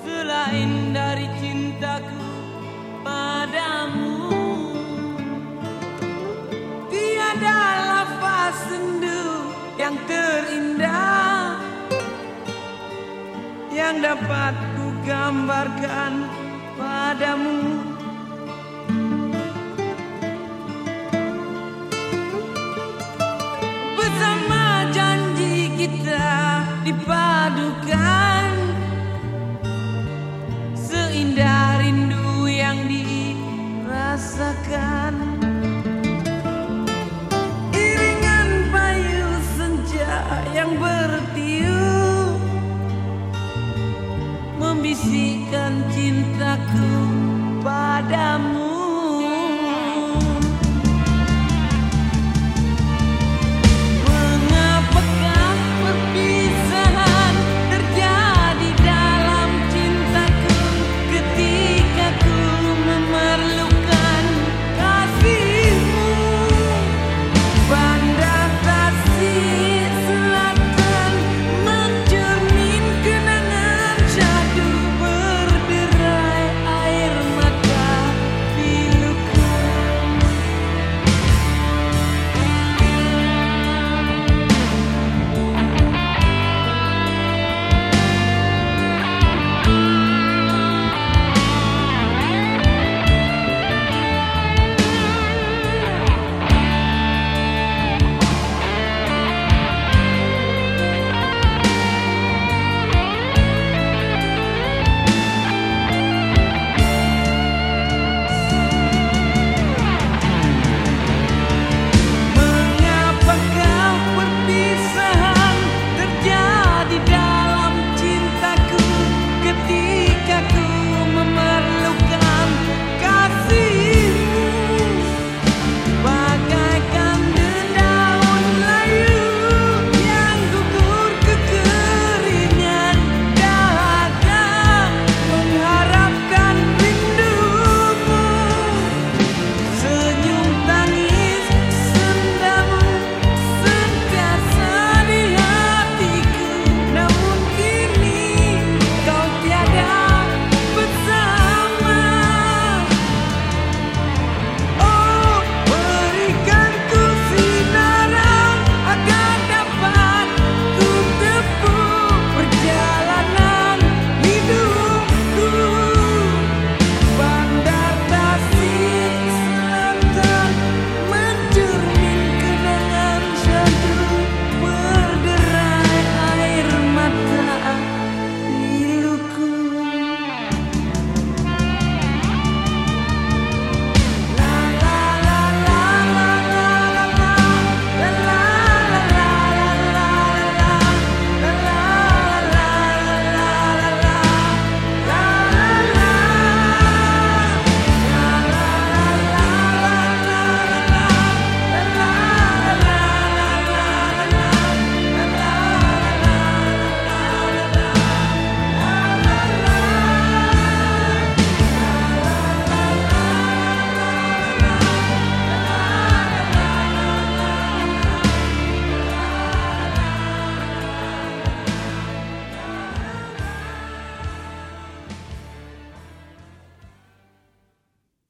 Selain dari cintaku padamu Tiada lafaz sendu yang terindah Yang dapat ku gambarkan padamu rasakan iringan payu senja yang bertiup membisikkan cintaku padamu.